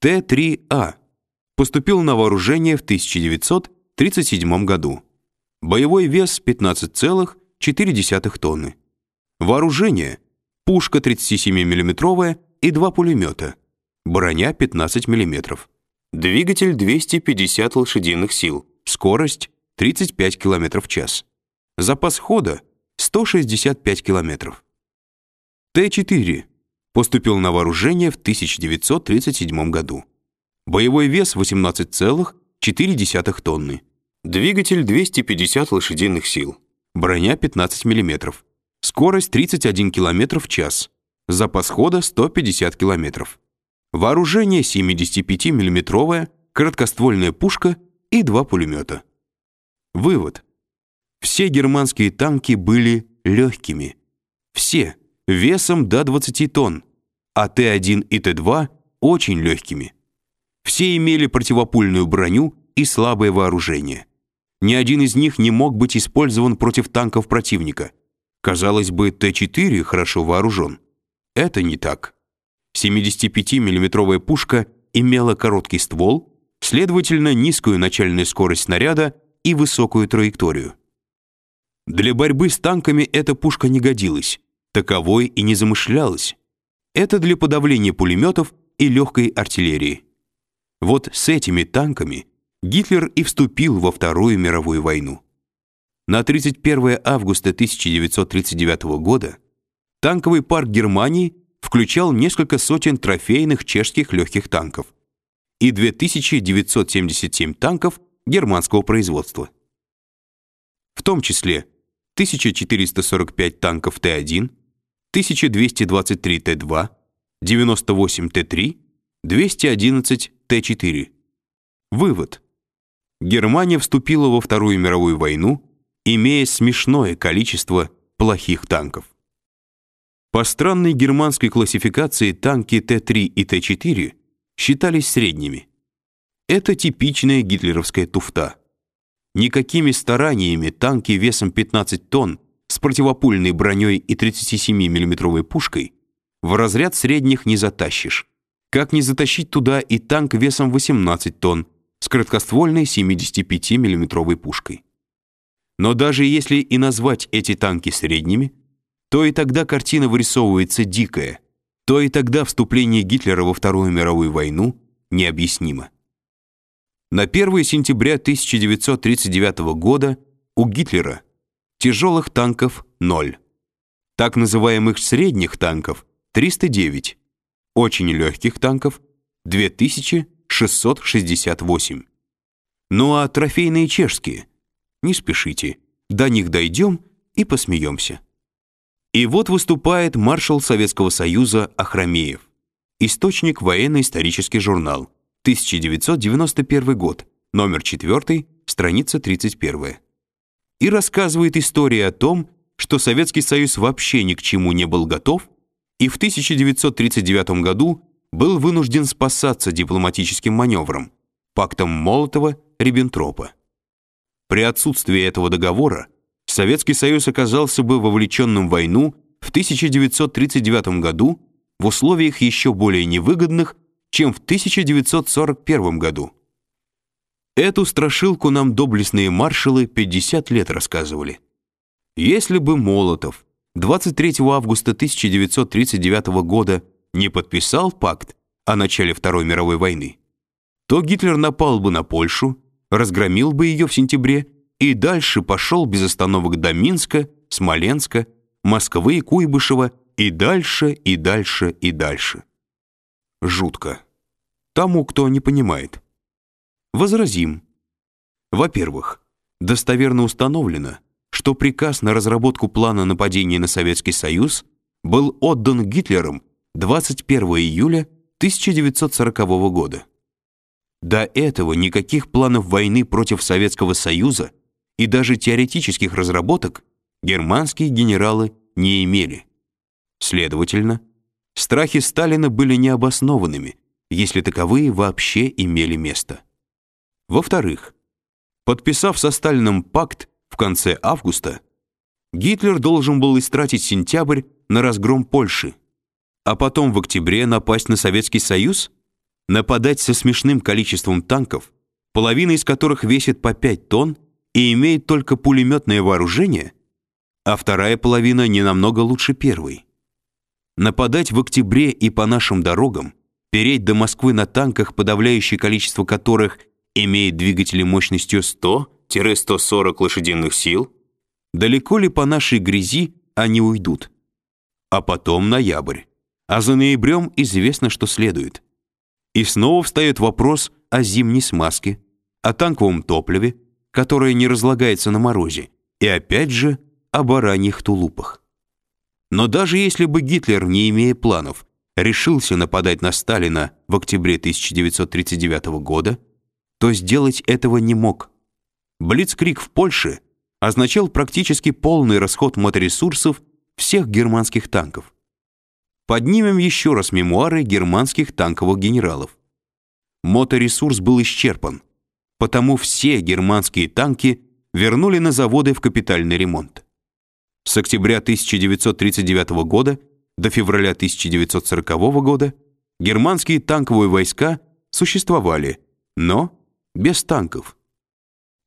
Т-3А поступил на вооружение в 1937 году. Боевой вес 15,4 тонны. Вооружение – пушка 37 миллиметровая и два пулемета. Броня 15 миллиметров. Двигатель 250 лошадиных сил. Скорость 35 км в час. Запас хода 165 км. Т-4 поступил на вооружение в 1937 году. Боевой вес 18,4 тонны. Двигатель 250 лошадиных сил. Броня 15 мм. Скорость 31 км в час. Запас хода 150 км. Вооружение 75 миллиметровая короткоствольная пушка и два пулемета. Вывод. Все германские танки были легкими. Все, весом до 20 тонн, а Т-1 и Т-2 очень легкими. Все имели противопульную броню и слабое вооружение. Ни один из них не мог быть использован против танков противника. Казалось бы, Т-4 хорошо вооружен. Это не так. 75 миллиметровая пушка имела короткий ствол, следовательно, низкую начальную скорость снаряда и высокую траекторию. Для борьбы с танками эта пушка не годилась, таковой и не замышлялась. Это для подавления пулеметов и легкой артиллерии. Вот с этими танками Гитлер и вступил во Вторую мировую войну. На 31 августа 1939 года танковый парк Германии включал несколько сотен трофейных чешских легких танков и 2977 танков германского производства. В том числе 1445 танков Т-1, 1223 Т-2, 98 Т-3, 211 Т-4. Вывод. Германия вступила во Вторую мировую войну, имея смешное количество плохих танков. По странной германской классификации танки Т-3 и Т-4 считались средними. Это типичная гитлеровская туфта. Никакими стараниями танки весом 15 тонн противопульной броней и 37 миллиметровой пушкой в разряд средних не затащишь. Как не затащить туда и танк весом 18 тонн с краткоствольной 75 миллиметровой пушкой? Но даже если и назвать эти танки средними, то и тогда картина вырисовывается дикая, то и тогда вступление Гитлера во Вторую мировую войну необъяснимо. На 1 сентября 1939 года у Гитлера тяжелых танков 0, так называемых средних танков 309, очень легких танков 2668. Ну а трофейные чешские? Не спешите, до них дойдем и посмеемся. И вот выступает маршал Советского Союза Ахрамеев. Источник военно-исторический журнал. 1991 год, номер 4, страница 31. И рассказывает историю о том, что Советский Союз вообще ни к чему не был готов и в 1939 году был вынужден спасаться дипломатическим маневром, пактом Молотова-Риббентропа. При отсутствии этого договора Советский Союз оказался бы вовлеченным в войну в 1939 году в условиях еще более невыгодных, чем в 1941 году. Эту страшилку нам доблестные маршалы 50 лет рассказывали. Если бы Молотов 23 августа 1939 года не подписал пакт о начале Второй мировой войны, то Гитлер напал бы на Польшу, разгромил бы ее в сентябре и дальше пошел без остановок до Минска, Смоленска, Москвы и Куйбышева и дальше, и дальше, и дальше. Жутко. Тому, кто не понимает. Возразим. Во-первых, достоверно установлено, что приказ на разработку плана нападения на Советский Союз был отдан Гитлером 21 июля 1940 года. До этого никаких планов войны против Советского Союза и даже теоретических разработок германские генералы не имели. Следовательно, страхи Сталина были необоснованными, если таковые вообще имели место. Во-вторых, подписав со Сталиным пакт в конце августа, Гитлер должен был истратить сентябрь на разгром Польши, а потом в октябре напасть на Советский Союз? нападать со смешным количеством танков, половина из которых весит по 5 тонн и имеет только пулеметное вооружение, а вторая половина не намного лучше первой. Нападать в октябре и по нашим дорогам, переть до Москвы на танках, подавляющее количество которых имеет двигатели мощностью 100-140 лошадиных сил, далеко ли по нашей грязи они уйдут? А потом ноябрь. А за ноябрем известно, что следует. И снова встает вопрос о зимней смазке, о танковом топливе, которое не разлагается на морозе, и опять же о бараньих тулупах. Но даже если бы Гитлер, не имея планов, решился нападать на Сталина в октябре 1939 года, то сделать этого не мог. Блицкриг в Польше означал практически полный расход моторесурсов всех германских танков. Поднимем еще раз мемуары германских танковых генералов. Моторесурс был исчерпан, потому все германские танки вернули на заводы в капитальный ремонт. С октября 1939 года до февраля 1940 года германские танковые войска существовали, но без танков.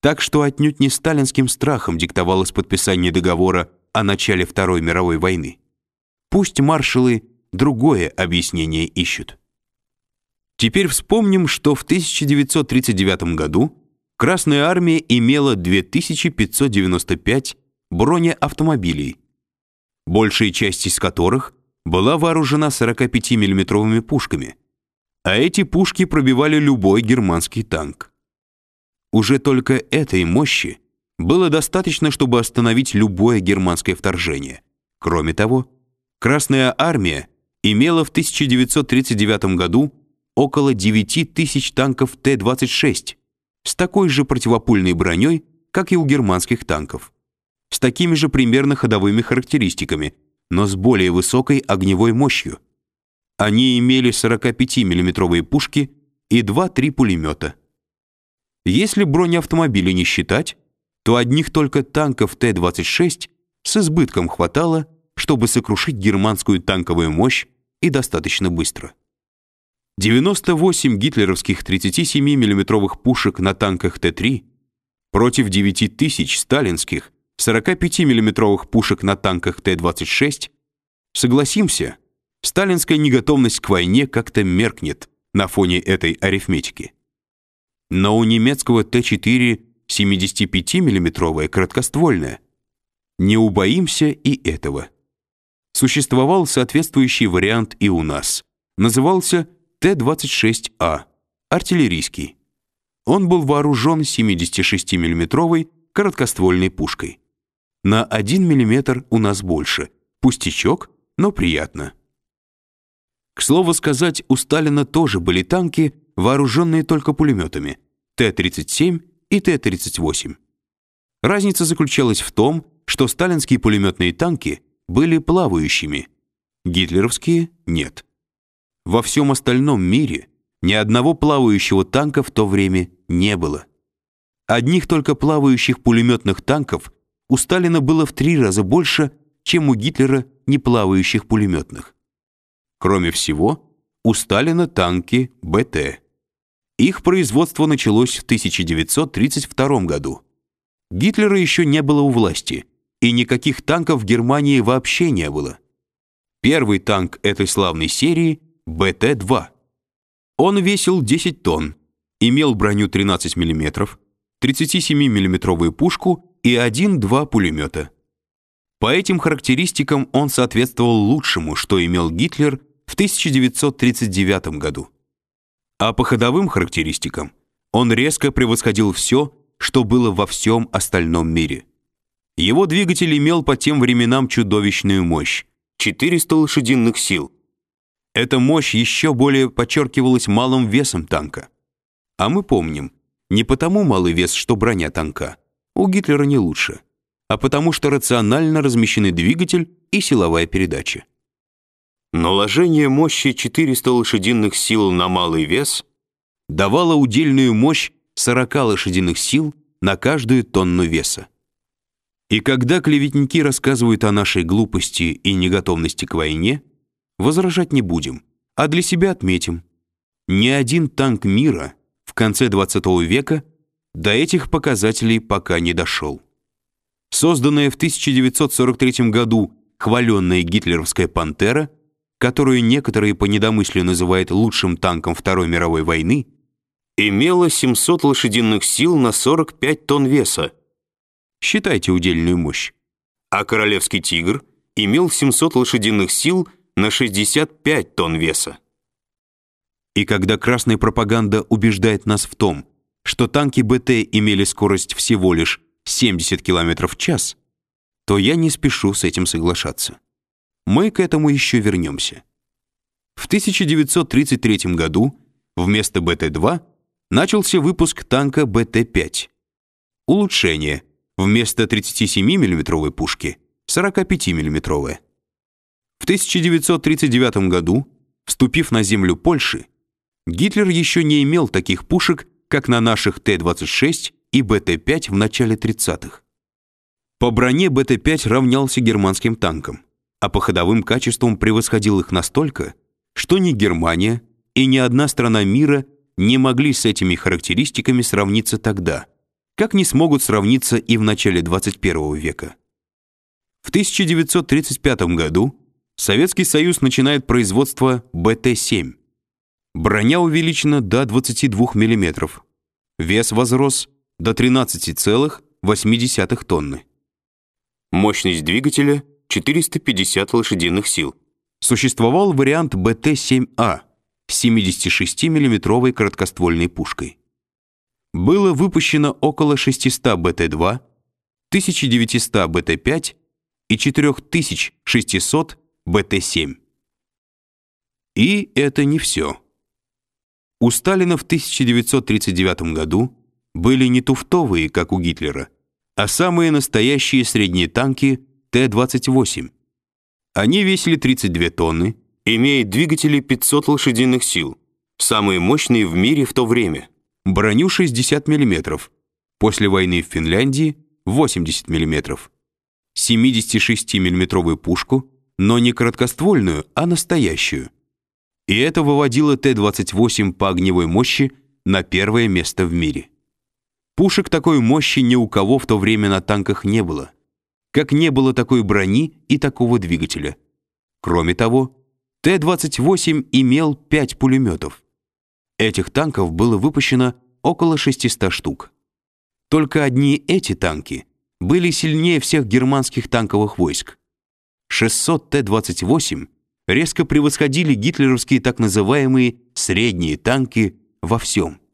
Так что отнюдь не сталинским страхом диктовалось подписание договора о начале Второй мировой войны. Пусть маршалы другое объяснение ищут. Теперь вспомним, что в 1939 году Красная армия имела 2595 бронеавтомобилей, большая часть из которых была вооружена 45 миллиметровыми пушками, а эти пушки пробивали любой германский танк. Уже только этой мощи было достаточно, чтобы остановить любое германское вторжение. Кроме того, Красная армия имела в 1939 году около 9 тысяч танков Т-26 с такой же противопульной броней, как и у германских танков, с такими же примерно ходовыми характеристиками, но с более высокой огневой мощью. Они имели 45 миллиметровые пушки и 2-3 пулемета. Если бронеавтомобили не считать, то одних только танков Т-26 с избытком хватало, чтобы сокрушить германскую танковую мощь и достаточно быстро. 98 гитлеровских 37 миллиметровых пушек на танках Т-3 против 9 тысяч сталинских 45 миллиметровых пушек на танках Т-26, согласимся, сталинская неготовность к войне как-то меркнет на фоне этой арифметики. Но у немецкого Т-4 75-миллиметровая короткоствольная. Не убоимся и этого. Существовал соответствующий вариант и у нас. Назывался Т-26А, артиллерийский. Он был вооружен 76 миллиметровой короткоствольной пушкой. На 1 мм у нас больше. Пустячок, но приятно. К слову сказать, у Сталина тоже были танки, вооруженные только пулеметами Т-37 и Т-38. Разница заключалась в том, что сталинские пулеметные танки были плавающими, гитлеровские — нет. Во всем остальном мире ни одного плавающего танка в то время не было. Одних только плавающих пулеметных танков у Сталина было в три раза больше, чем у Гитлера неплавающих пулеметных. Кроме всего, у Сталина танки БТ. Их производство началось в 1932 году. Гитлера еще не было у власти, и никаких танков в Германии вообще не было. Первый танк этой славной серии БТ-2. Он весил 10 тонн, имел броню 13 мм, 37 миллиметровую пушку и один-два пулемета. По этим характеристикам он соответствовал лучшему, что имел Гитлер в 1939 году. А по ходовым характеристикам он резко превосходил все, что было во всем остальном мире. Его двигатель имел по тем временам чудовищную мощь 400 лошадиных сил. Эта мощь еще более подчеркивалась малым весом танка. А мы помним, не потому малый вес, что броня танка, у Гитлера не лучше, а потому что рационально размещены двигатель и силовая передача. Наложение мощи 400 лошадиных сил на малый вес давало удельную мощь 40 лошадиных сил на каждую тонну веса. И когда клеветники рассказывают о нашей глупости и неготовности к войне, возражать не будем, а для себя отметим. ни один танк мира в конце 20 века до этих показателей пока не дошел. Созданная в 1943 году хваленная гитлеровская «Пантера», которую некоторые по недомыслию называют лучшим танком Второй мировой войны, имела 700 лошадиных сил на 45 тонн веса. Считайте удельную мощь. А королевский «Тигр» имел 700 лошадиных сил на 65 тонн веса. И когда красная пропаганда убеждает нас в том, что танки БТ имели скорость всего лишь 70 км в час, то я не спешу с этим соглашаться. Мы к этому еще вернемся. В 1933 году вместо БТ-2 начался выпуск танка БТ-5. Улучшение. Вместо 37 миллиметровой пушки 45 миллиметровая. В 1939 году, вступив на землю Польши, Гитлер еще не имел таких пушек, как на наших Т-26 и БТ-5 в начале 30-х. По броне БТ-5 равнялся германским танкам, а по ходовым качествам превосходил их настолько, что ни Германия и ни одна страна мира не могли с этими характеристиками сравниться тогда, как не смогут сравниться и в начале 21 века. В 1935 году Советский Союз начинает производство БТ-7. Броня увеличена до 22 мм. Вес возрос до 13,8 тонны. Мощность двигателя 450 лошадиных сил. Существовал вариант БТ-7А с 76 миллиметровой короткоствольной пушкой. Было выпущено около 600 БТ-2, 1900 БТ-5 и 4600 БТ-7. И это не все. У Сталина в 1939 году были не туфтовые, как у Гитлера, а самые настоящие средние танки Т-28. Они весили 32 тонны, имеют двигатели 500 лошадиных сил, самые мощные в мире в то время, броню 60 мм, после войны в Финляндии 80 мм, 76 миллиметровую пушку, но не короткоствольную, а настоящую. И это выводило Т-28 по огневой мощи на первое место в мире. Пушек такой мощи ни у кого в то время на танках не было. Как не было такой брони и такого двигателя. Кроме того, Т-28 имел 5 пулеметов. Этих танков было выпущено около 600 штук. Только одни эти танки были сильнее всех германских танковых войск. 600 Т-28 резко превосходили гитлеровские так называемые «средние танки» во всем –